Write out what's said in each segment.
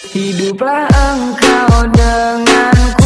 Hiduplah engkau denganku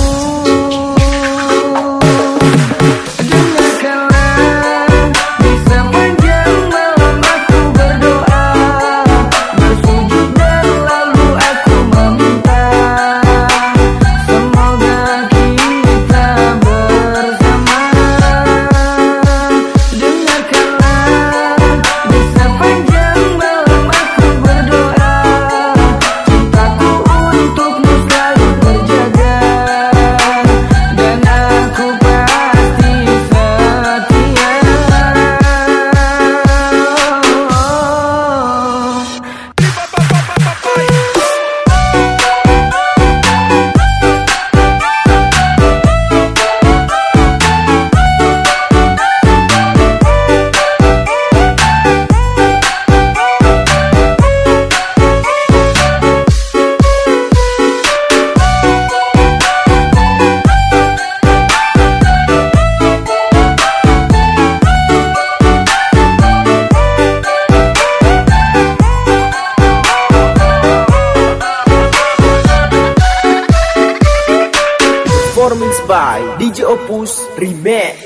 Performance by DJ Opus Remix.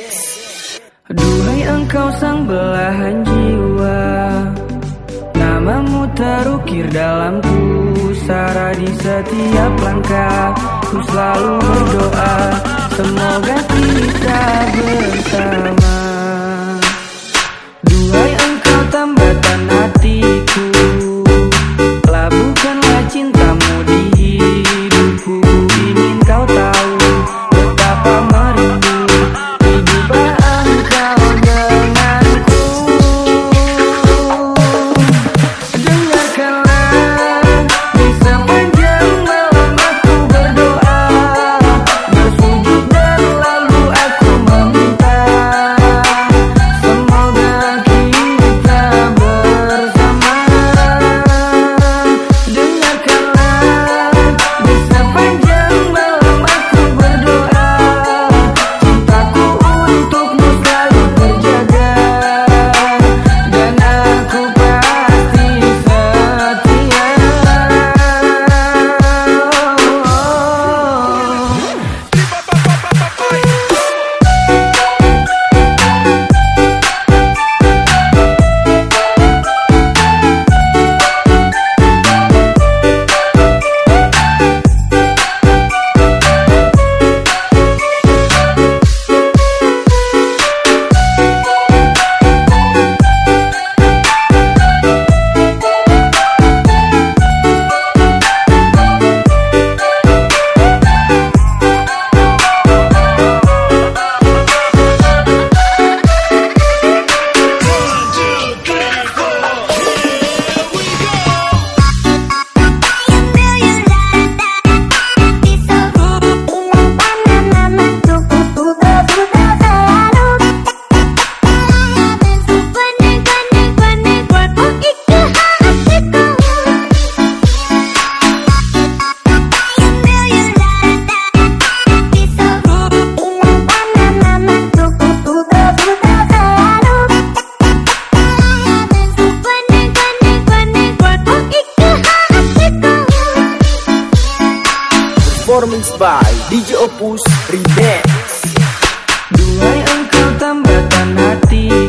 Duhai engkau sang belahan jiwa Namamu terukir dalam pusara Di setiap langkah. Ku selalu berdoa Semoga kita bersama. Duhai engkau tambatan hatiku performance by DJ Opus Remix. Duhai engkau tambahkan hati.